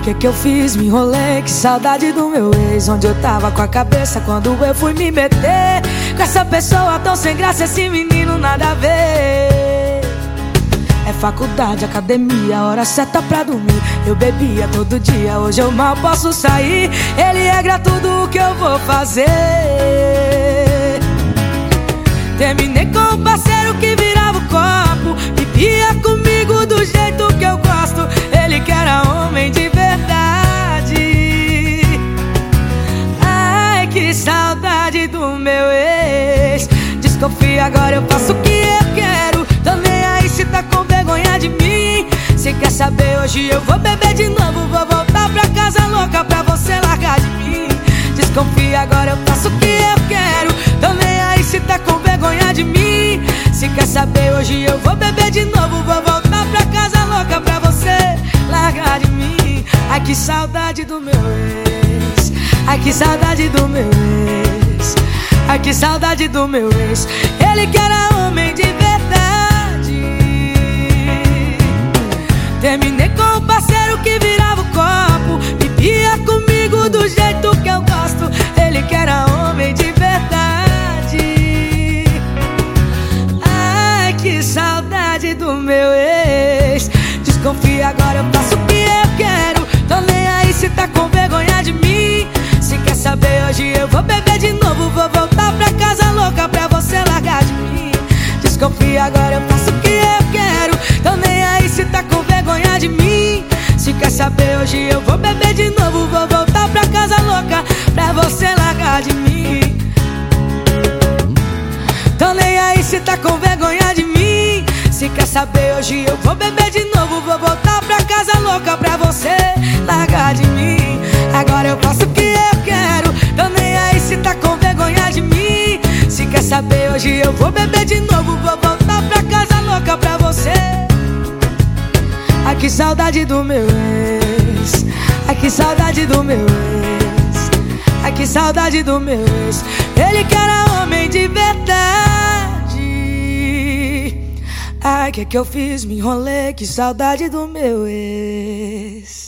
que que eu fiz? Me enrolei, que saudade do meu ex. Onde eu tava com a cabeça quando eu fui me meter? Com essa pessoa tão sem graça, esse menino nada a ver. É faculdade, academia, hora certa pra dormir. Eu bebia todo dia, hoje eu mal posso sair. Ele regra tudo o que eu vou fazer. Terminei com o parceiro que virava o copo meu ex. Desconfia, agora eu faço o que eu quero. Tô nem aí se tá com vergonha de mim. Se quer saber, hoje eu vou beber de novo. Vou voltar pra casa louca pra você largar de mim. Desconfia, agora eu faço o que eu quero. Tô nem aí se tá com vergonha de mim. Se quer saber, hoje eu vou beber de novo. Vou voltar pra casa louca pra você largar de mim. Ai que saudade do meu ex. Ai que saudade do meu ex Ai que saudade do meu ex. Ele que era homem de verdade. Terminei com o parceiro que virava o copo. Vivia comigo do jeito que eu gosto. Ele que era homem de verdade. Ai que saudade do meu ex. Desconfia agora eu faço Desconfia agora eu faço o que eu quero. Tô nem aí se tá com vergonha de mim. Se quer saber hoje eu vou beber de novo Vou voltar pra casa louca pra você largar de mim. Tô nem aí se tá com vergonha de mim. Se quer saber hoje eu vou beber de novo Vou voltar pra casa louca pra você largar de mim eu vou beber de novo Vou voltar pra casa louca pra você. Ai que saudade do meu ex. Ai que saudade do meu ex. Ai que saudade do meu ex. Ele que era homem de verdade. Ai que que eu fiz? Me enrolei Que saudade do meu ex